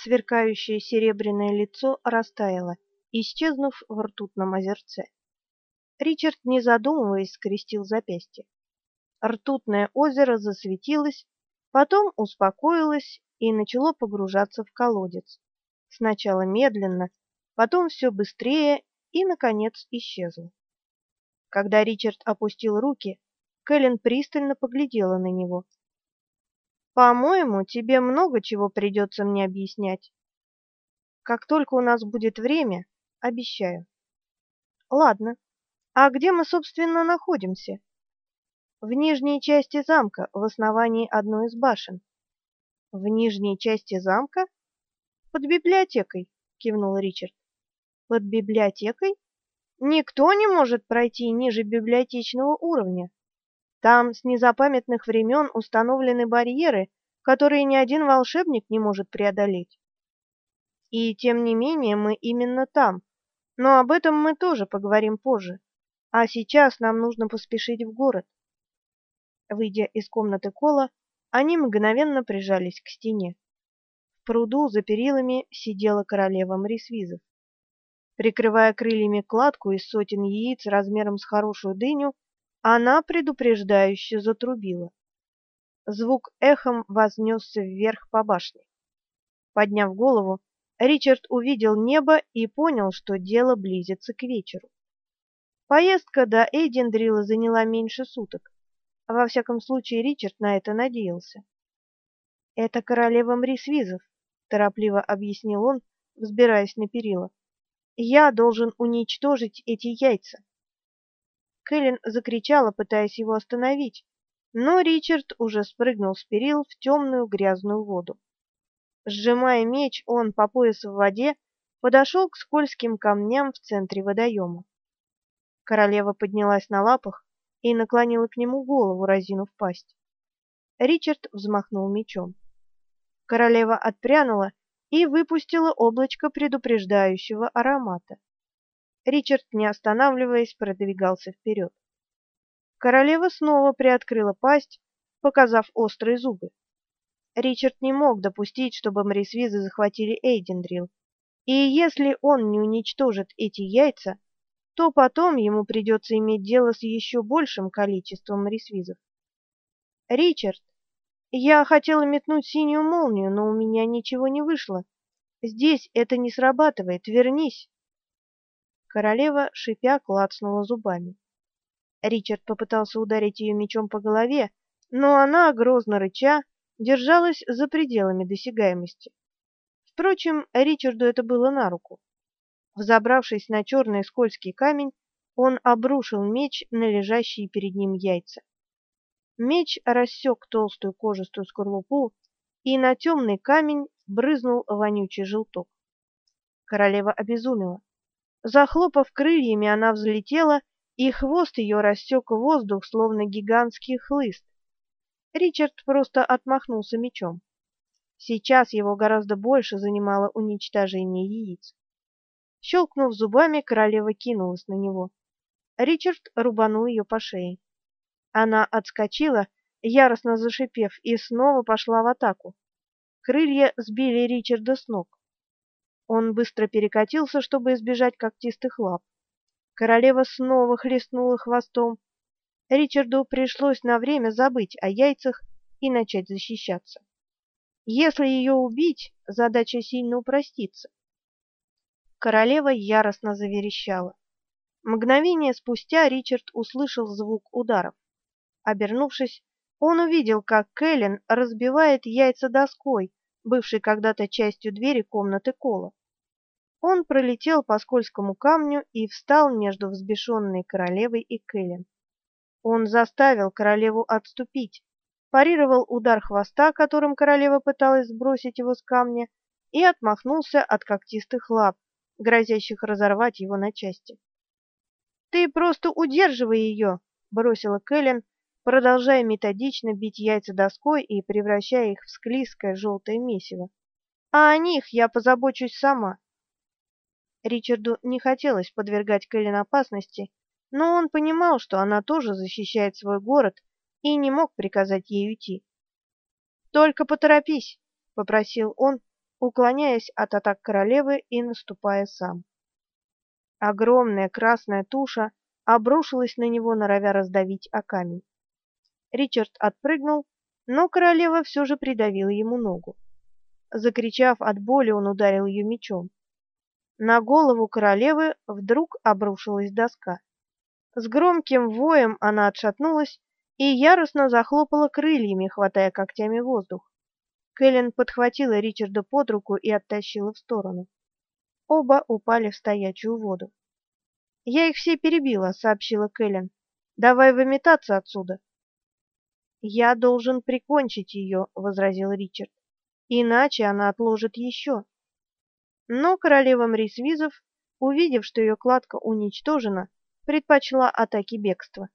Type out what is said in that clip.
Сверкающее серебряное лицо растаяло, исчезнув в ртутном озерце. Ричард, не задумываясь, скрестил запястье. Ртутное озеро засветилось, потом успокоилось и начало погружаться в колодец. Сначала медленно, потом все быстрее и наконец исчезло. Когда Ричард опустил руки, Кэлен пристально поглядела на него. По-моему, тебе много чего придется мне объяснять. Как только у нас будет время, обещаю. Ладно. А где мы, собственно, находимся? В нижней части замка, в основании одной из башен. В нижней части замка? Под библиотекой, кивнул Ричард. Под библиотекой? Никто не может пройти ниже библиотечного уровня. Там с незапамятных времен установлены барьеры, которые ни один волшебник не может преодолеть. И тем не менее мы именно там. Но об этом мы тоже поговорим позже. А сейчас нам нужно поспешить в город. Выйдя из комнаты Кола, они мгновенно прижались к стене. В пруду за перилами сидела королева Мрисвизов. Прикрывая крыльями кладку из сотен яиц размером с хорошую дыню, она предупреждающе затрубила. Звук эхом вознесся вверх по башне. Подняв голову, Ричард увидел небо и понял, что дело близится к вечеру. Поездка до Эйдендрила заняла меньше суток. Во всяком случае, Ричард на это надеялся. «Это королева Мрисвизов», — торопливо объяснил он, взбираясь на перила. «Я должен уничтожить эти яйца». Кэлен закричала, пытаясь его остановить, но Ричард уже спрыгнул с перил в темную грязную воду. Сжимая меч, он по пояс в воде подошел к скользким камням в центре водоема. Королева поднялась на лапах и наклонила к нему голову, разинув пасть. Ричард взмахнул мечом. Королева отпрянула и выпустила облачко предупреждающего аромата. Ричард, не останавливаясь, продвигался вперед. Королева снова приоткрыла пасть, показав острые зубы. Ричард не мог допустить, чтобы Мрисвизы захватили Эйдендрил, и если он не уничтожит эти яйца, то потом ему придется иметь дело с еще большим количеством Мрисвизов. Ричард, я хотела метнуть синюю молнию, но у меня ничего не вышло. Здесь это не срабатывает. Вернись. Королева, шипя, клацнула зубами. Ричард попытался ударить ее мечом по голове, но она, грозно рыча, держалась за пределами досягаемости. Впрочем, Ричарду это было на руку. Взобравшись на черный скользкий камень, он обрушил меч на лежащие перед ним яйца. Меч рассек толстую кожистую скорлупу, и на темный камень брызнул вонючий желток. Королева обезумела. Захлопав крыльями, она взлетела, и хвост ее рассек воздух, словно гигантский хлыст. Ричард просто отмахнулся мечом. Сейчас его гораздо больше занимало уничтожение яиц. Щелкнув зубами, королева кинулась на него. Ричард рубанул ее по шее. Она отскочила, яростно зашипев, и снова пошла в атаку. Крылья сбили Ричарда с ног. Он быстро перекатился, чтобы избежать когтистых лап. Королева снова хлестнула хвостом. Ричарду пришлось на время забыть о яйцах и начать защищаться. Если ее убить, задача сильно упростится. Королева яростно заверещала. Мгновение спустя Ричард услышал звук ударов. Обернувшись, он увидел, как Кэлен разбивает яйца доской, бывшей когда-то частью двери комнаты Кола. Он пролетел по скользкому камню и встал между взбешенной королевой и Кэлен. Он заставил королеву отступить, парировал удар хвоста, которым королева пыталась сбросить его с камня, и отмахнулся от когтистых лап, грозящих разорвать его на части. «Ты просто удерживай ее!» — бросила Кэлен, продолжая методично бить яйца доской и превращая их в склизкое желтое месиво. «А о них я позабочусь сама». Ричарду не хотелось подвергать Кэлен опасности, но он понимал, что она тоже защищает свой город и не мог приказать ей уйти. «Только поторопись», — попросил он, уклоняясь от атак королевы и наступая сам. Огромная красная туша обрушилась на него, норовя раздавить о камень. Ричард отпрыгнул, но королева все же придавила ему ногу. Закричав от боли, он ударил ее мечом. На голову королевы вдруг обрушилась доска. С громким воем она отшатнулась и яростно захлопала крыльями, хватая когтями воздух. Кэлен подхватила Ричарда под руку и оттащила в сторону. Оба упали в стоячую воду. «Я их все перебила», — сообщила Кэлен. «Давай выметаться отсюда». «Я должен прикончить ее», — возразил Ричард. «Иначе она отложит еще». Но королева Мрисвизов, увидев, что ее кладка уничтожена, предпочла атаке бегства.